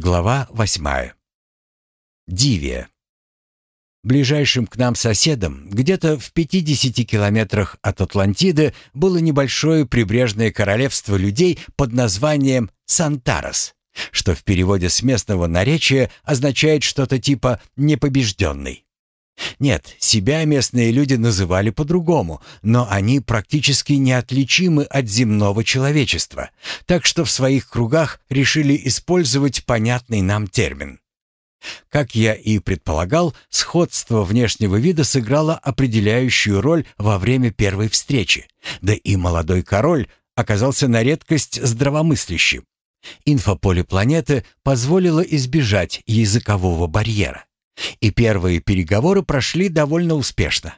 Глава восьмая. Дивия. Ближайшим к нам соседом, где-то в 50 километрах от Атлантиды, было небольшое прибрежное королевство людей под названием Сантарос, что в переводе с местного наречия означает что-то типа «непобежденный». Нет, себя местные люди называли по-другому, но они практически неотличимы от земного человечества, так что в своих кругах решили использовать понятный нам термин. Как я и предполагал, сходство внешнего вида сыграло определяющую роль во время первой встречи, да и молодой король оказался на редкость здравомыслящим. Инфополе планеты позволило избежать языкового барьера. И первые переговоры прошли довольно успешно.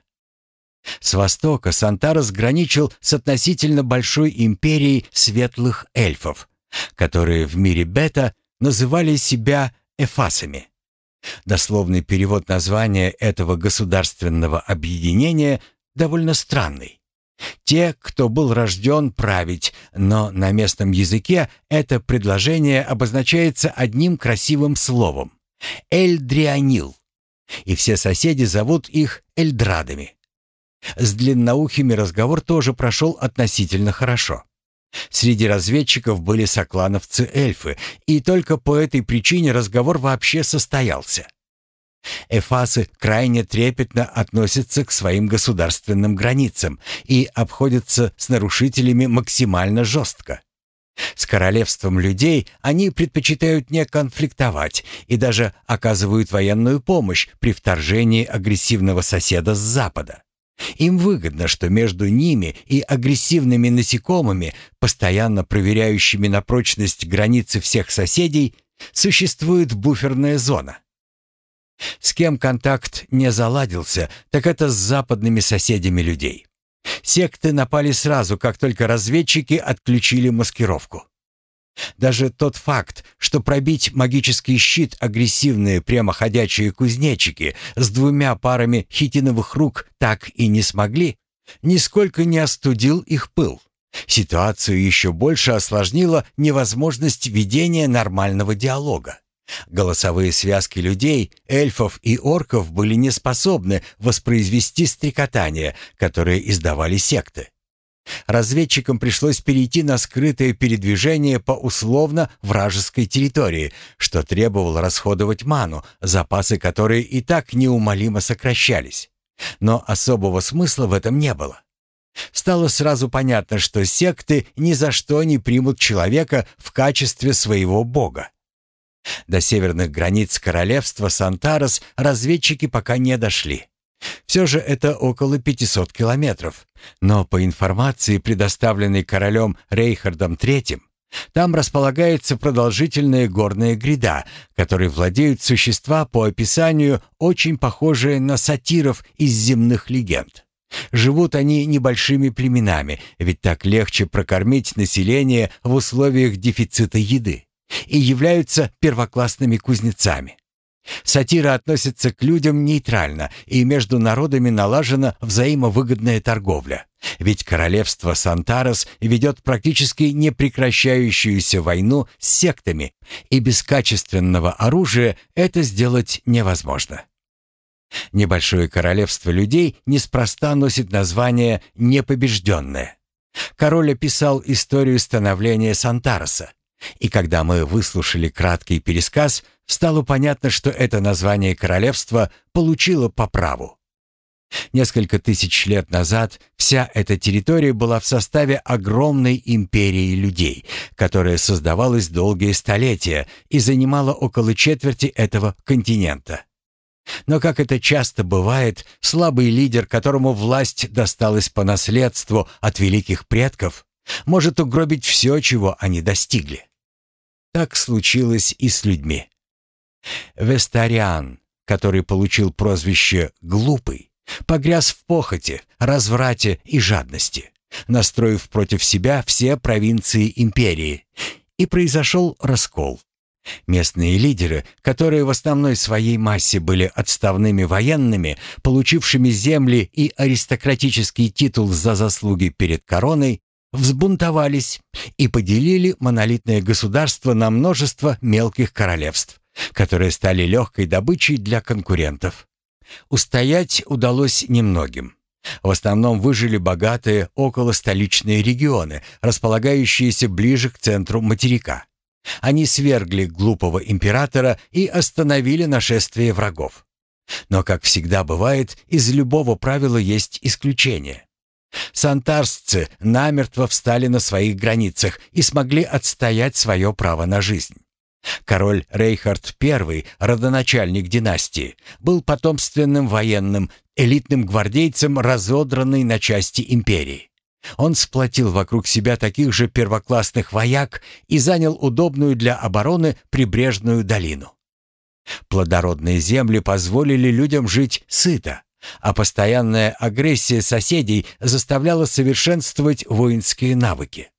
С востока Сантарос граничил с относительно большой империей светлых эльфов, которые в мире бета называли себя эфасами. Дословный перевод названия этого государственного объединения довольно странный. Те, кто был рожден править, но на местном языке это предложение обозначается одним красивым словом Эльдрианил. И все соседи зовут их Эльдрадами. С длинноухими разговор тоже прошел относительно хорошо. Среди разведчиков были соклановцы-эльфы, и только по этой причине разговор вообще состоялся. Эфасы крайне трепетно относятся к своим государственным границам и обходятся с нарушителями максимально жестко. С королевством людей они предпочитают не конфликтовать и даже оказывают военную помощь при вторжении агрессивного соседа с запада. Им выгодно, что между ними и агрессивными насекомыми, постоянно проверяющими на прочность границы всех соседей, существует буферная зона. С кем контакт не заладился, так это с западными соседями людей. Секты напали сразу, как только разведчики отключили маскировку. Даже тот факт, что пробить магический щит агрессивные прямоходячие кузнечики с двумя парами хитиновых рук так и не смогли, нисколько не остудил их пыл. Ситуацию еще больше осложнила невозможность ведения нормального диалога. Голосовые связки людей, эльфов и орков были не способны воспроизвести стрекотание, которое издавали секты. Разведчикам пришлось перейти на скрытое передвижение по условно вражеской территории, что требовало расходовать ману, запасы которой и так неумолимо сокращались. Но особого смысла в этом не было. Стало сразу понятно, что секты ни за что не примут человека в качестве своего бога. До северных границ королевства Сантарос разведчики пока не дошли. Все же это около 500 километров. Но по информации, предоставленной королем Рейхардом III, там располагается продолжительная горная гряда, которой владеют существа по описанию очень похожие на сатиров из земных легенд. Живут они небольшими племенами, ведь так легче прокормить население в условиях дефицита еды и являются первоклассными кузнецами. Сатира относится к людям нейтрально, и между народами налажена взаимовыгодная торговля. Ведь королевство Сантарос ведет практически непрекращающуюся войну с сектами, и без качественного оружия это сделать невозможно. Небольшое королевство людей неспроста носит название «непобежденное». Король описал историю становления Сантароса, и когда мы выслушали краткий пересказ, стало понятно, что это название королевства получило по праву. Несколько тысяч лет назад вся эта территория была в составе огромной империи людей, которая создавалась долгие столетия и занимала около четверти этого континента. Но, как это часто бывает, слабый лидер, которому власть досталась по наследству от великих предков, может угробить все, чего они достигли. Так случилось и с людьми. Вестариан, который получил прозвище «глупый», погряз в похоти, разврате и жадности, настроив против себя все провинции империи, и произошел раскол. Местные лидеры, которые в основной своей массе были отставными военными, получившими земли и аристократический титул за заслуги перед короной, взбунтовались и поделили монолитное государство на множество мелких королевств, которые стали легкой добычей для конкурентов. Устоять удалось немногим. В основном выжили богатые околостоличные регионы, располагающиеся ближе к центру материка. Они свергли глупого императора и остановили нашествие врагов. Но, как всегда бывает, из любого правила есть исключение. Сантарсцы намертво встали на своих границах и смогли отстоять свое право на жизнь. Король Рейхард I, родоначальник династии, был потомственным военным, элитным гвардейцем разодранной на части империи. Он сплотил вокруг себя таких же первоклассных вояк и занял удобную для обороны прибрежную долину. Плодородные земли позволили людям жить сыто, а постоянная агрессия соседей заставляла совершенствовать воинские навыки.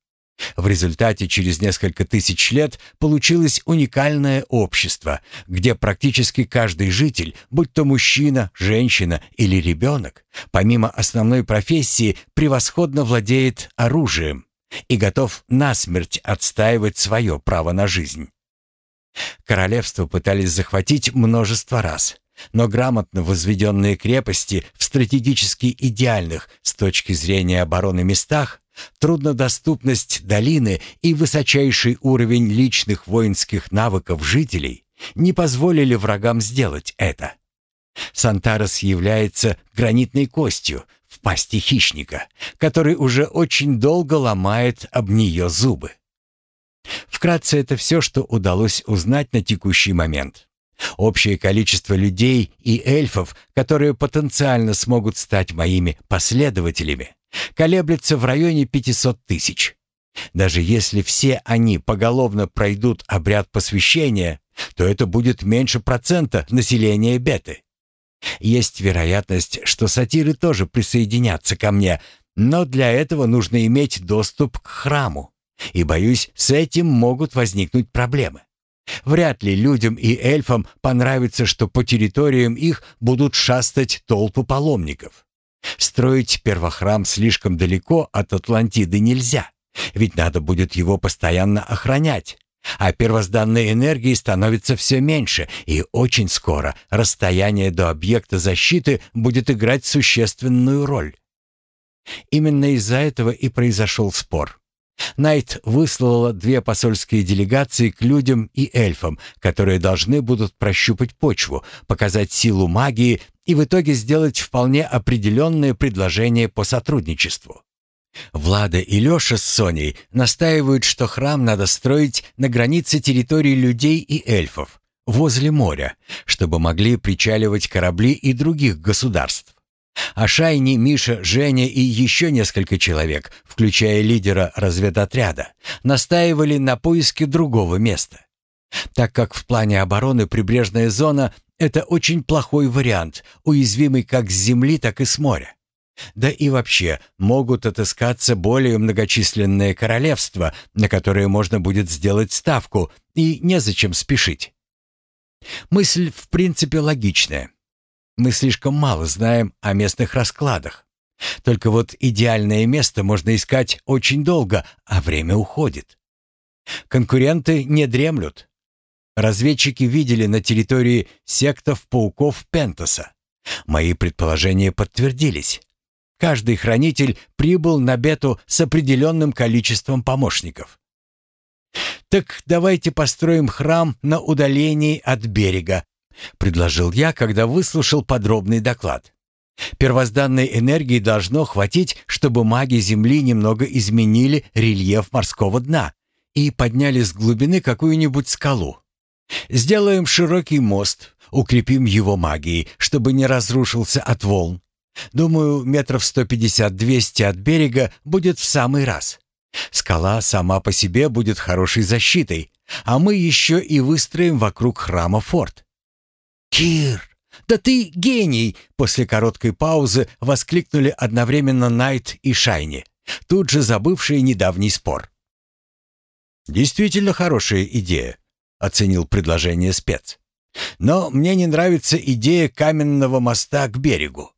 В результате через несколько тысяч лет получилось уникальное общество, где практически каждый житель, будь то мужчина, женщина или ребенок, помимо основной профессии превосходно владеет оружием и готов насмерть отстаивать свое право на жизнь. Королевство пытались захватить множество раз, но грамотно возведенные крепости в стратегически идеальных с точки зрения обороны местах, труднодоступность долины и высочайший уровень личных воинских навыков жителей не позволили врагам сделать это. Сантарес является гранитной костью в пасти хищника, который уже очень долго ломает об нее зубы. Вкратце это все, что удалось узнать на текущий момент. Общее количество людей и эльфов, которые потенциально смогут стать моими последователями, колеблется в районе 500 тысяч. Даже если все они поголовно пройдут обряд посвящения, то это будет меньше процента населения Беты. Есть вероятность, что сатиры тоже присоединятся ко мне, но для этого нужно иметь доступ к храму. И, боюсь, с этим могут возникнуть проблемы. Вряд ли людям и эльфам понравится, что по территориям их будут шастать толпы паломников. Строить первохрам слишком далеко от Атлантиды нельзя, ведь надо будет его постоянно охранять. А первозданной энергии становится все меньше, и очень скоро расстояние до объекта защиты будет играть существенную роль. Именно из-за этого и произошел спор. Найт выслала две посольские делегации к людям и эльфам, которые должны будут прощупать почву, показать силу магии и в итоге сделать вполне определенное предложение по сотрудничеству. Влада и Леша с Соней настаивают, что храм надо строить на границе территории людей и эльфов, возле моря, чтобы могли причаливать корабли и других государств. А Шайни, Миша, Женя и еще несколько человек, включая лидера разведотряда, настаивали на поиске другого места. Так как в плане обороны прибрежная зона – это очень плохой вариант, уязвимый как с земли, так и с моря. Да и вообще могут отыскаться более многочисленные королевства, на которые можно будет сделать ставку, и незачем спешить. Мысль в принципе логичная. Мы слишком мало знаем о местных раскладах. Только вот идеальное место можно искать очень долго, а время уходит. Конкуренты не дремлют. Разведчики видели на территории сектов пауков Пентаса. Мои предположения подтвердились. Каждый хранитель прибыл на бету с определенным количеством помощников. «Так давайте построим храм на удалении от берега», — предложил я, когда выслушал подробный доклад. Первозданной энергии должно хватить, чтобы маги Земли немного изменили рельеф морского дна и подняли с глубины какую-нибудь скалу. Сделаем широкий мост, укрепим его магией, чтобы не разрушился от волн. Думаю, метров 150-200 от берега будет в самый раз. Скала сама по себе будет хорошей защитой, а мы еще и выстроим вокруг храма форт. «Кир, да ты гений!» После короткой паузы воскликнули одновременно Найт и Шайни, тут же забывшие недавний спор. «Действительно хорошая идея», — оценил предложение спец. «Но мне не нравится идея каменного моста к берегу.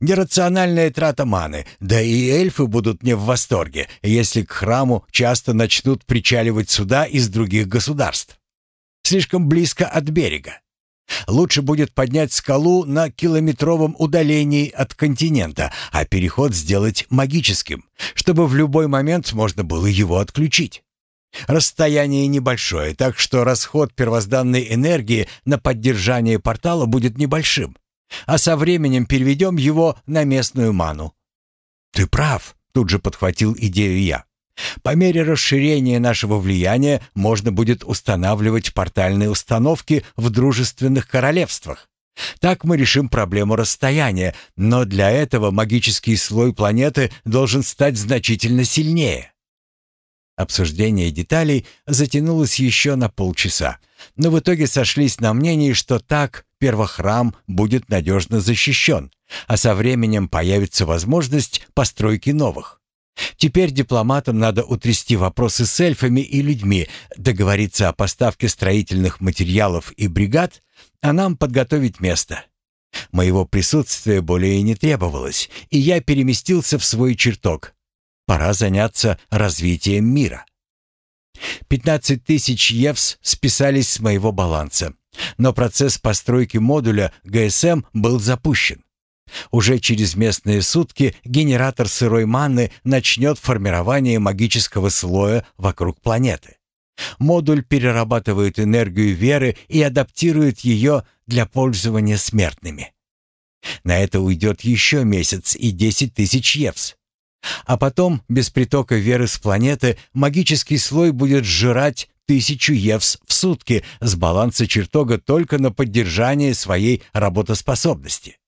Нерациональная трата маны, да и эльфы будут не в восторге, если к храму часто начнут причаливать суда из других государств. Слишком близко от берега. Лучше будет поднять скалу на километровом удалении от континента, а переход сделать магическим, чтобы в любой момент можно было его отключить. Расстояние небольшое, так что расход первозданной энергии на поддержание портала будет небольшим, а со временем переведем его на местную ману. «Ты прав», — тут же подхватил идею я. По мере расширения нашего влияния можно будет устанавливать портальные установки в дружественных королевствах. Так мы решим проблему расстояния, но для этого магический слой планеты должен стать значительно сильнее. Обсуждение деталей затянулось еще на полчаса, но в итоге сошлись на мнении, что так первохрам будет надежно защищен, а со временем появится возможность постройки новых. Теперь дипломатам надо утрясти вопросы с эльфами и людьми, договориться о поставке строительных материалов и бригад, а нам подготовить место. Моего присутствия более не требовалось, и я переместился в свой чертог. Пора заняться развитием мира. 15 тысяч евс списались с моего баланса, но процесс постройки модуля ГСМ был запущен. Уже через местные сутки генератор сырой манны начнет формирование магического слоя вокруг планеты. Модуль перерабатывает энергию веры и адаптирует ее для пользования смертными. На это уйдет еще месяц и 10 тысяч евс. А потом, без притока веры с планеты, магический слой будет сжирать тысячу евс в сутки с баланса чертога только на поддержание своей работоспособности.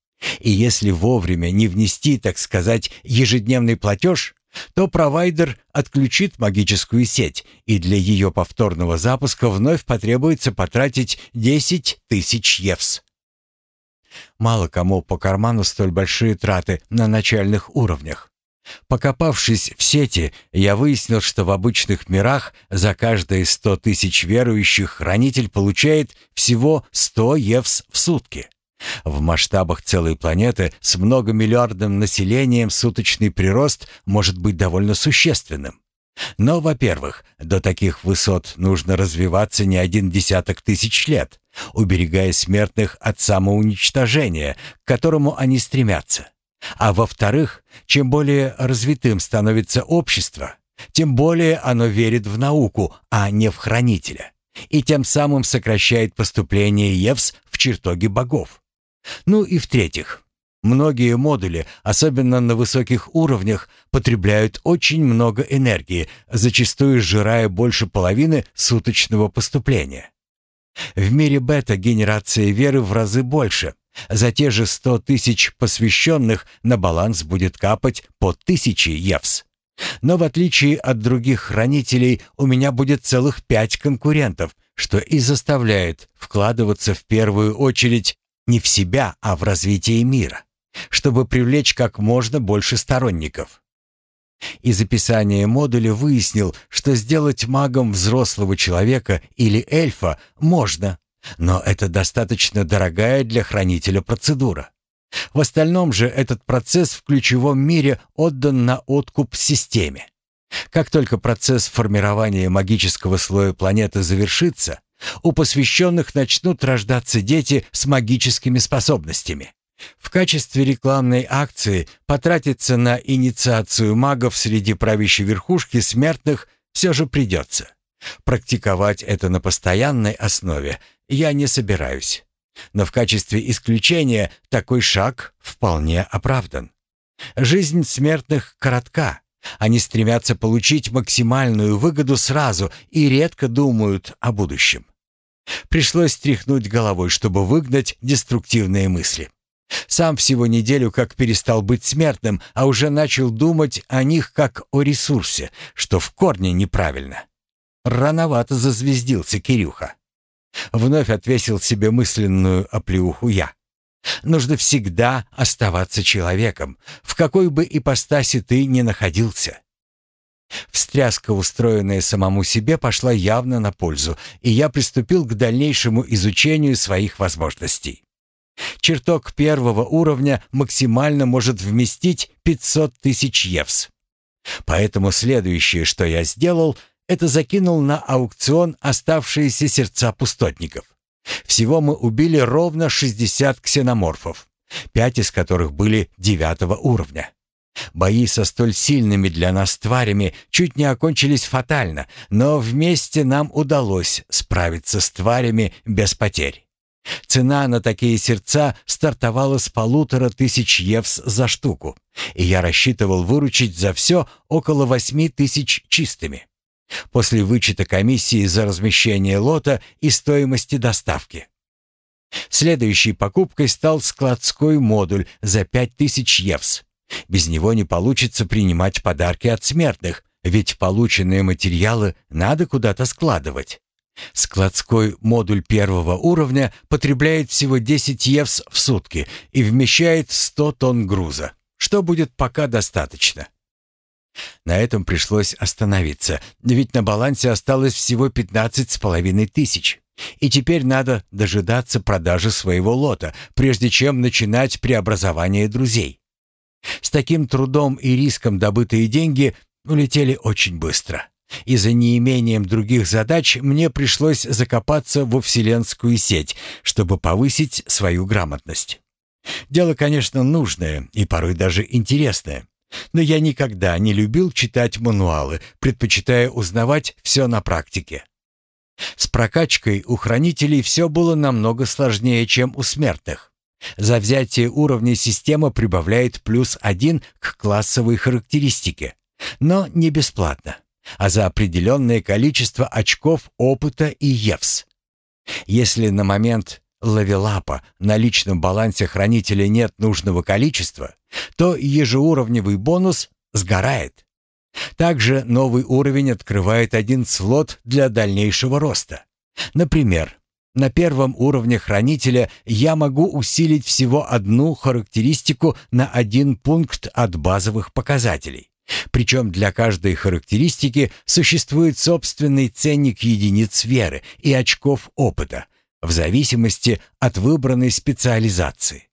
И если вовремя не внести, так сказать, ежедневный платеж, то провайдер отключит магическую сеть, и для ее повторного запуска вновь потребуется потратить 10 тысяч евс. Мало кому по карману столь большие траты на начальных уровнях. Покопавшись в сети, я выяснил, что в обычных мирах за каждые 100 тысяч верующих хранитель получает всего 100 евс в сутки. В масштабах целой планеты с многомиллиардным населением суточный прирост может быть довольно существенным. Но, во-первых, до таких высот нужно развиваться не один десяток тысяч лет, уберегая смертных от самоуничтожения, к которому они стремятся. А во-вторых, чем более развитым становится общество, тем более оно верит в науку, а не в хранителя, и тем самым сокращает поступление Евс в чертоги богов. Ну и в-третьих, многие модули, особенно на высоких уровнях, потребляют очень много энергии, зачастую сжирая больше половины суточного поступления. В мире бета генерация веры в разы больше. За те же 100 тысяч посвященных на баланс будет капать по тысяче евс. Но в отличие от других хранителей, у меня будет целых пять конкурентов, что и заставляет вкладываться в первую очередь не в себя, а в развитие мира, чтобы привлечь как можно больше сторонников. Из описания модуля выяснил, что сделать магом взрослого человека или эльфа можно, но это достаточно дорогая для хранителя процедура. В остальном же этот процесс в ключевом мире отдан на откуп системе. Как только процесс формирования магического слоя планеты завершится, у посвященных начнут рождаться дети с магическими способностями. В качестве рекламной акции потратиться на инициацию магов среди правящей верхушки смертных все же придется. Практиковать это на постоянной основе я не собираюсь. Но в качестве исключения такой шаг вполне оправдан. Жизнь смертных коротка. Они стремятся получить максимальную выгоду сразу и редко думают о будущем. Пришлось тряхнуть головой, чтобы выгнать деструктивные мысли. Сам всего неделю как перестал быть смертным, а уже начал думать о них как о ресурсе, что в корне неправильно. Рановато зазвездился Кирюха. Вновь отвесил себе мысленную оплеуху я. Нужно всегда оставаться человеком, в какой бы ипостаси ты ни находился. Встряска, устроенная самому себе, пошла явно на пользу, и я приступил к дальнейшему изучению своих возможностей. Чертог первого уровня максимально может вместить 500 тысяч евс. Поэтому следующее, что я сделал, это закинул на аукцион оставшиеся сердца пустотников. Всего мы убили ровно 60 ксеноморфов, пять из которых были девятого уровня. Бои со столь сильными для нас тварями чуть не окончились фатально, но вместе нам удалось справиться с тварями без потерь. Цена на такие сердца стартовала с полутора тысяч евс за штуку, и я рассчитывал выручить за все около восьми тысяч чистыми. После вычета комиссии за размещение лота и стоимости доставки. Следующей покупкой стал складской модуль за пять тысяч евс. Без него не получится принимать подарки от смертных, ведь полученные материалы надо куда-то складывать. Складской модуль первого уровня потребляет всего 10 евс в сутки и вмещает 100 тонн груза, что будет пока достаточно. На этом пришлось остановиться, ведь на балансе осталось всего 15 с половиной тысяч. И теперь надо дожидаться продажи своего лота, прежде чем начинать преобразование друзей. С таким трудом и риском добытые деньги улетели очень быстро и за неимением других задач мне пришлось закопаться во вселенскую сеть, чтобы повысить свою грамотность. Дело, конечно, нужное и порой даже интересное. Но я никогда не любил читать мануалы, предпочитая узнавать все на практике. С прокачкой у хранителей все было намного сложнее, чем у смертных. За взятие уровня система прибавляет плюс один к классовой характеристике, но не бесплатно а за определенное количество очков опыта и ЕВС. Если на момент лавелапа на личном балансе хранителя нет нужного количества, то ежеуровневый бонус сгорает. Также новый уровень открывает один слот для дальнейшего роста. Например, на первом уровне хранителя я могу усилить всего одну характеристику на один пункт от базовых показателей. Причем для каждой характеристики существует собственный ценник единиц веры и очков опыта, в зависимости от выбранной специализации.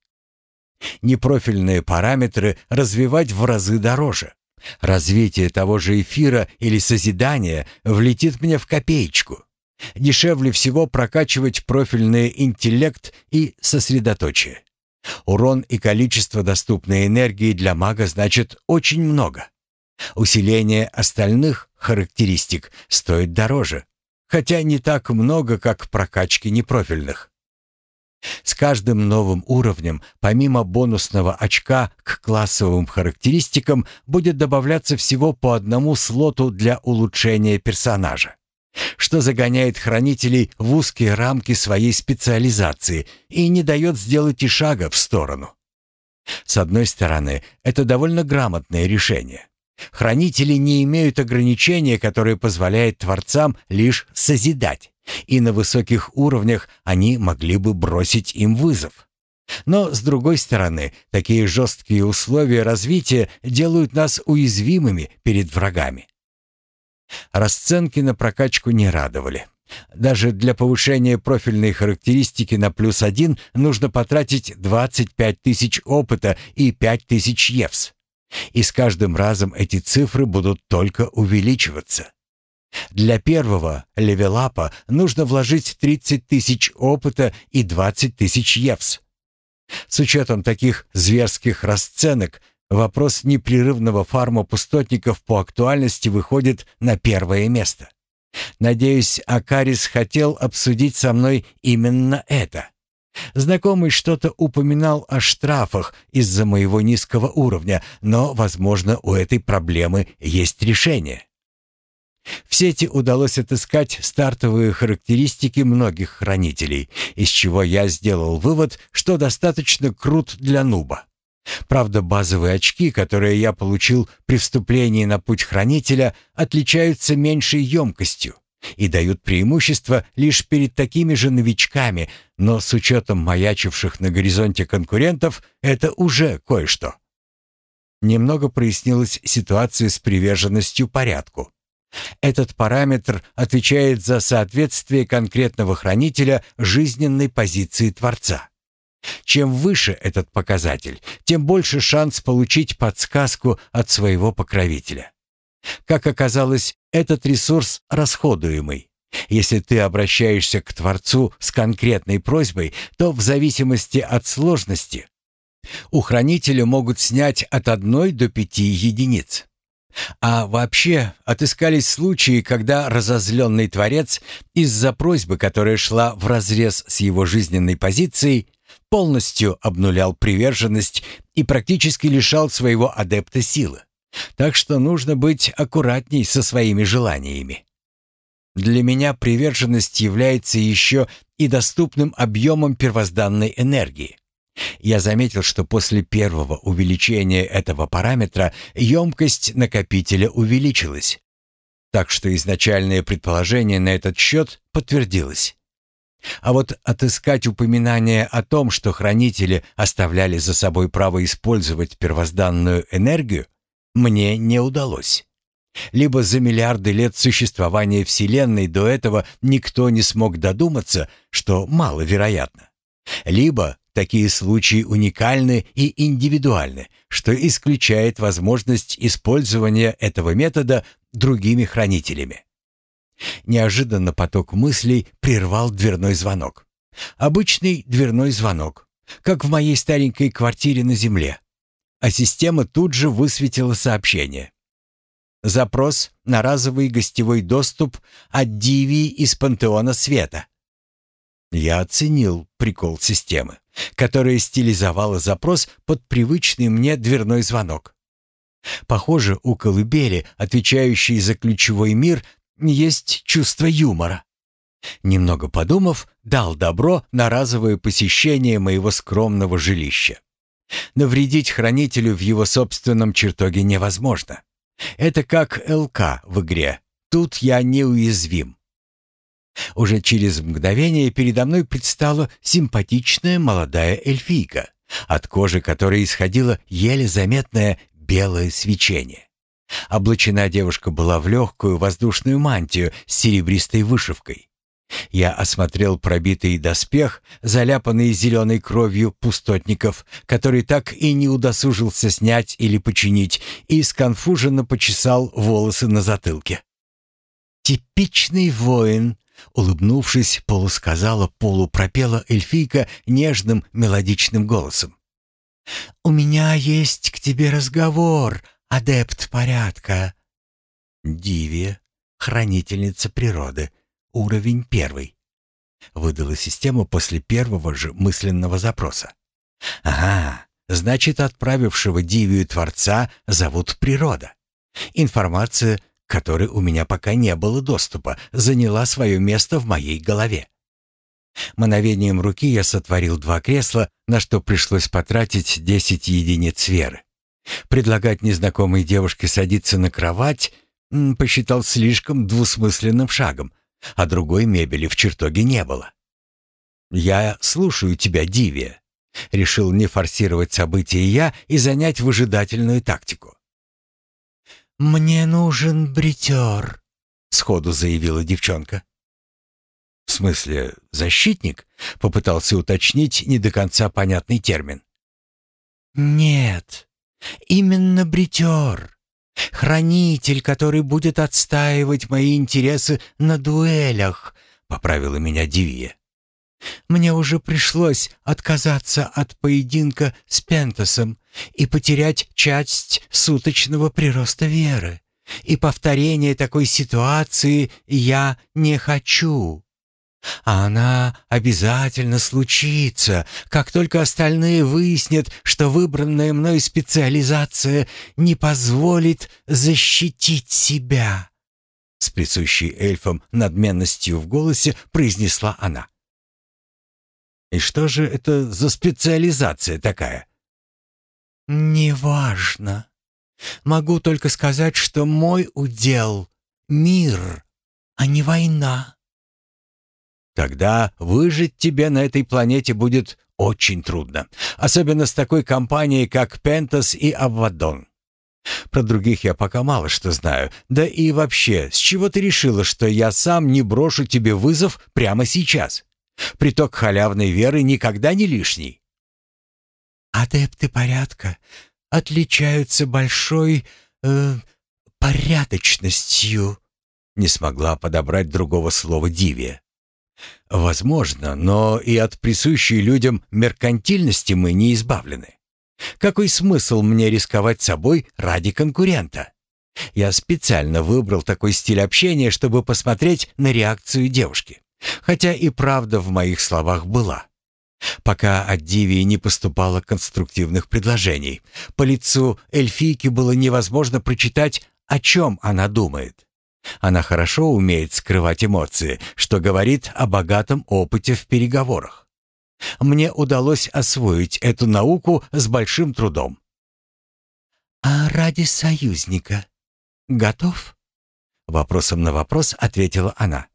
Непрофильные параметры развивать в разы дороже. Развитие того же эфира или созидания влетит мне в копеечку. Дешевле всего прокачивать профильный интеллект и сосредоточие. Урон и количество доступной энергии для мага значит очень много. Усиление остальных характеристик стоит дороже, хотя не так много, как прокачки непрофильных. С каждым новым уровнем, помимо бонусного очка к классовым характеристикам, будет добавляться всего по одному слоту для улучшения персонажа, что загоняет хранителей в узкие рамки своей специализации и не дает сделать и шага в сторону. С одной стороны, это довольно грамотное решение. Хранители не имеют ограничения, которое позволяет творцам лишь созидать, и на высоких уровнях они могли бы бросить им вызов. Но, с другой стороны, такие жесткие условия развития делают нас уязвимыми перед врагами. Расценки на прокачку не радовали. Даже для повышения профильной характеристики на плюс один нужно потратить 25 тысяч опыта и 5 тысяч евс. И с каждым разом эти цифры будут только увеличиваться. Для первого левелапа нужно вложить 30 тысяч опыта и 20 тысяч евс. С учетом таких зверских расценок, вопрос непрерывного фарма пустотников по актуальности выходит на первое место. Надеюсь, Акарис хотел обсудить со мной именно это. Знакомый что-то упоминал о штрафах из-за моего низкого уровня, но, возможно, у этой проблемы есть решение. В сети удалось отыскать стартовые характеристики многих хранителей, из чего я сделал вывод, что достаточно крут для нуба. Правда, базовые очки, которые я получил при вступлении на путь хранителя, отличаются меньшей емкостью и дают преимущество лишь перед такими же новичками, но с учетом маячивших на горизонте конкурентов это уже кое-что. Немного прояснилась ситуация с приверженностью порядку. Этот параметр отвечает за соответствие конкретного хранителя жизненной позиции Творца. Чем выше этот показатель, тем больше шанс получить подсказку от своего покровителя. Как оказалось, этот ресурс расходуемый. Если ты обращаешься к Творцу с конкретной просьбой, то в зависимости от сложности у хранителя могут снять от одной до пяти единиц. А вообще отыскались случаи, когда разозленный Творец из-за просьбы, которая шла вразрез с его жизненной позицией, полностью обнулял приверженность и практически лишал своего адепта силы. Так что нужно быть аккуратней со своими желаниями. Для меня приверженность является еще и доступным объемом первозданной энергии. Я заметил, что после первого увеличения этого параметра емкость накопителя увеличилась. Так что изначальное предположение на этот счет подтвердилось. А вот отыскать упоминание о том, что хранители оставляли за собой право использовать первозданную энергию, мне не удалось. Либо за миллиарды лет существования Вселенной до этого никто не смог додуматься, что маловероятно. Либо такие случаи уникальны и индивидуальны, что исключает возможность использования этого метода другими хранителями. Неожиданно поток мыслей прервал дверной звонок. Обычный дверной звонок, как в моей старенькой квартире на земле. А система тут же высветила сообщение. Запрос на разовый гостевой доступ от Диви из Пантеона Света. Я оценил прикол системы, которая стилизовала запрос под привычный мне дверной звонок. Похоже, у колыбели, отвечающей за ключевой мир, есть чувство юмора. Немного подумав, дал добро на разовое посещение моего скромного жилища. Навредить хранителю в его собственном чертоге невозможно. Это как ЛК в игре. Тут я неуязвим. Уже через мгновение передо мной предстала симпатичная молодая эльфийка, от кожи которой исходило еле заметное белое свечение. Облачена девушка была в легкую воздушную мантию с серебристой вышивкой. Я осмотрел пробитый доспех, заляпанный зеленой кровью пустотников, который так и не удосужился снять или починить, и сконфуженно почесал волосы на затылке. «Типичный воин», — улыбнувшись, полусказала, полупропела эльфийка нежным мелодичным голосом. «У меня есть к тебе разговор, адепт порядка». Дивия, хранительница природы, Уровень первый. Выдала система после первого же мысленного запроса. Ага, значит, отправившего Дивию Творца зовут Природа. Информация, которой у меня пока не было доступа, заняла свое место в моей голове. Мановением руки я сотворил два кресла, на что пришлось потратить десять единиц веры. Предлагать незнакомой девушке садиться на кровать посчитал слишком двусмысленным шагом — а другой мебели в чертоге не было. «Я слушаю тебя, Дивия», — решил не форсировать события я и занять выжидательную тактику. «Мне нужен бритер», — сходу заявила девчонка. «В смысле, защитник?» — попытался уточнить не до конца понятный термин. «Нет, именно бритер. Хранитель, который будет отстаивать мои интересы на дуэлях, поправила меня Дивия. Мне уже пришлось отказаться от поединка с Пентасом и потерять часть суточного прироста веры. И повторения такой ситуации я не хочу. А она обязательно случится, как только остальные выяснят, что выбранная мной специализация не позволит защитить себя. С присущей эльфам надменностью в голосе произнесла она. «И что же это за специализация такая?» «Неважно. Могу только сказать, что мой удел — мир, а не война». Тогда выжить тебе на этой планете будет очень трудно, особенно с такой компанией, как Пентас и Аввадон. Про других я пока мало что знаю. Да и вообще, с чего ты решила, что я сам не брошу тебе вызов прямо сейчас? Приток халявной веры никогда не лишний. Адепты порядка отличаются большой э, порядочностью. Не смогла подобрать другого слова Дивия. Возможно, но и от присущей людям меркантильности мы не избавлены. Какой смысл мне рисковать собой ради конкурента? Я специально выбрал такой стиль общения, чтобы посмотреть на реакцию девушки. Хотя и правда в моих словах была. Пока от Дивии не поступало конструктивных предложений, по лицу эльфийки было невозможно прочитать, о чем она думает. Она хорошо умеет скрывать эмоции, что говорит о богатом опыте в переговорах. Мне удалось освоить эту науку с большим трудом. «А ради союзника готов?» Вопросом на вопрос ответила она.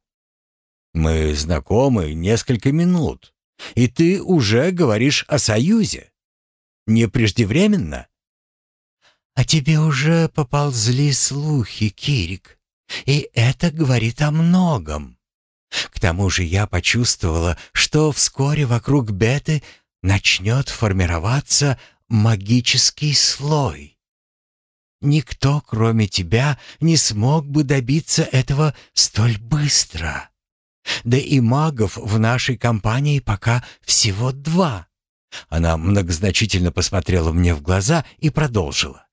«Мы знакомы несколько минут, и ты уже говоришь о союзе. Не преждевременно?» «А тебе уже поползли слухи, Кирик, и это говорит о многом. К тому же я почувствовала, что вскоре вокруг Беты начнет формироваться магический слой. Никто, кроме тебя, не смог бы добиться этого столь быстро. Да и магов в нашей компании пока всего два. Она многозначительно посмотрела мне в глаза и продолжила.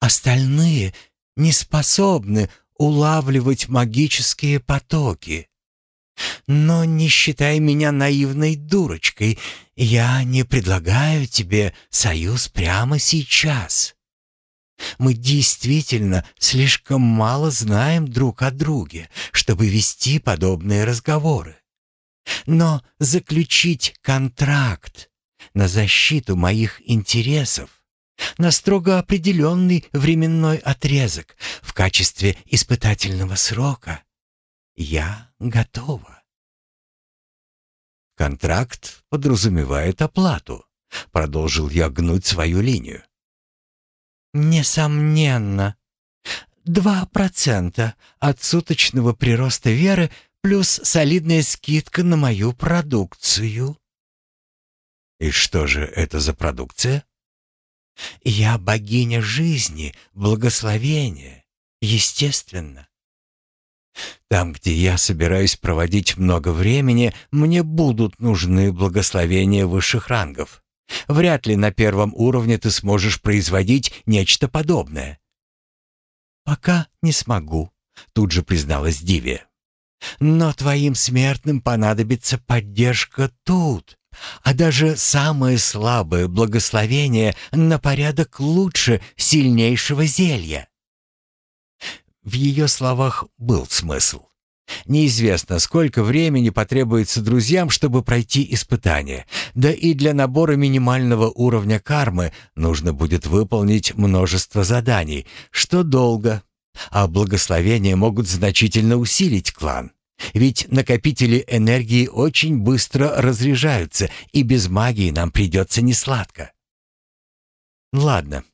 Остальные не способны улавливать магические потоки. Но не считай меня наивной дурочкой. Я не предлагаю тебе союз прямо сейчас. Мы действительно слишком мало знаем друг о друге, чтобы вести подобные разговоры. Но заключить контракт на защиту моих интересов на строго определенный временной отрезок в качестве испытательного срока я готова. Контракт подразумевает оплату, продолжил я гнуть свою линию. Несомненно. Два процента от суточного прироста веры плюс солидная скидка на мою продукцию. И что же это за продукция? Я богиня жизни, благословения, естественно. Там, где я собираюсь проводить много времени, мне будут нужны благословения высших рангов. Вряд ли на первом уровне ты сможешь производить нечто подобное. Пока не смогу, тут же призналась Дивия. Но твоим смертным понадобится поддержка тут, а даже самое слабое благословение на порядок лучше сильнейшего зелья. В ее словах был смысл. Неизвестно, сколько времени потребуется друзьям, чтобы пройти испытание. Да и для набора минимального уровня кармы нужно будет выполнить множество заданий, что долго. А благословения могут значительно усилить клан. Ведь накопители энергии очень быстро разряжаются, и без магии нам придется несладко. Ладно.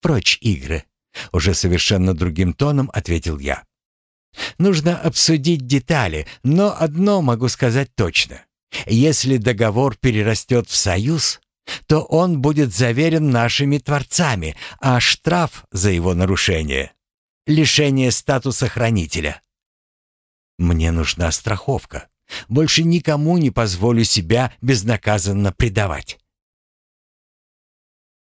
Прочь игры. Уже совершенно другим тоном ответил я. Нужно обсудить детали, но одно могу сказать точно. Если договор перерастет в союз, то он будет заверен нашими творцами, а штраф за его нарушение — лишение статуса хранителя. Мне нужна страховка. Больше никому не позволю себя безнаказанно предавать.